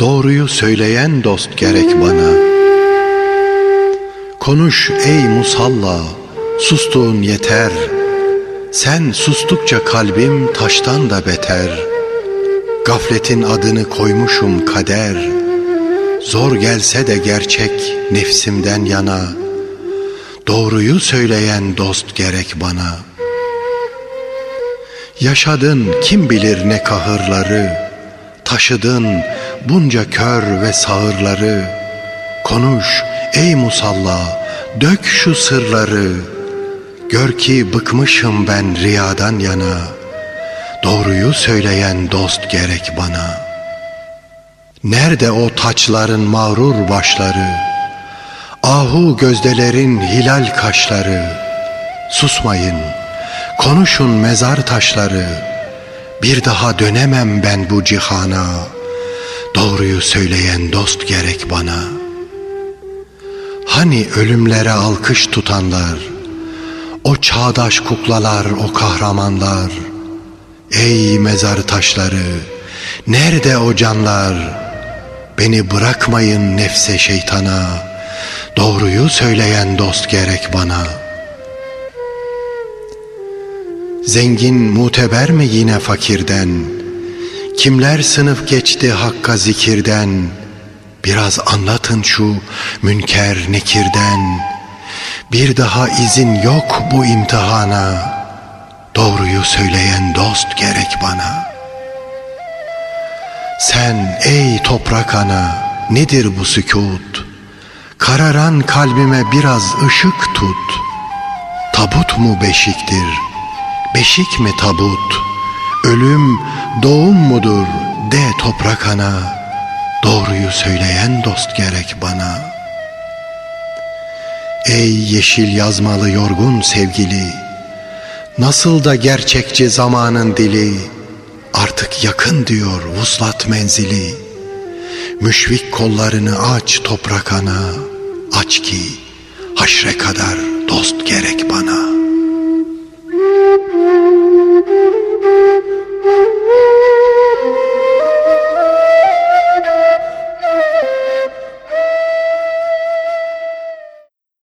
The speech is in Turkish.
Doğruyu söyleyen dost gerek bana. Konuş ey musalla Sustuğun yeter. Sen sustukça kalbim taştan da beter. Gafletin adını koymuşum kader. Zor gelse de gerçek nefsimden yana. Doğruyu söyleyen dost gerek bana. Yaşadın kim bilir ne kahırları. Taşıdın bunca kör ve sağırları Konuş ey musalla dök şu sırları. Gör ki bıkmışım ben riyadan yana Doğruyu söyleyen dost gerek bana. Nerede o taçların mağrur başları? Ahu gözdelerin hilal kaşları. Susmayın konuşun mezar taşları. Bir daha dönemem ben bu cihana Doğruyu söyleyen dost gerek bana. Hani ölümlere alkış tutanlar O çağdaş kuklalar o kahramanlar. Ey mezar taşları Nerede o canlar? Beni bırakmayın nefse şeytana. Doğruyu söyleyen dost gerek bana. Zengin muteber mi yine fakirden Kimler sınıf geçti hakka zikirden? Biraz anlatın şu münker nekirden. Bir daha izin yok bu imtihana. Doğruyu söyleyen dost gerek bana. Sen ey toprak ana nedir bu sükut? Kararan kalbime biraz ışık tut. Tabut mu beşiktir? Beşik mi tabut Ölüm doğum mudur de toprak ana. Doğruyu söyleyen dost gerek bana. Ey yeşil yazmalı yorgun sevgili Nasıl da gerçekçi zamanın dili. Artık yakın diyor vuslat menzili. Müşvik kollarını aç toprak ana. Aç ki haşre kadar dost gerek bana.''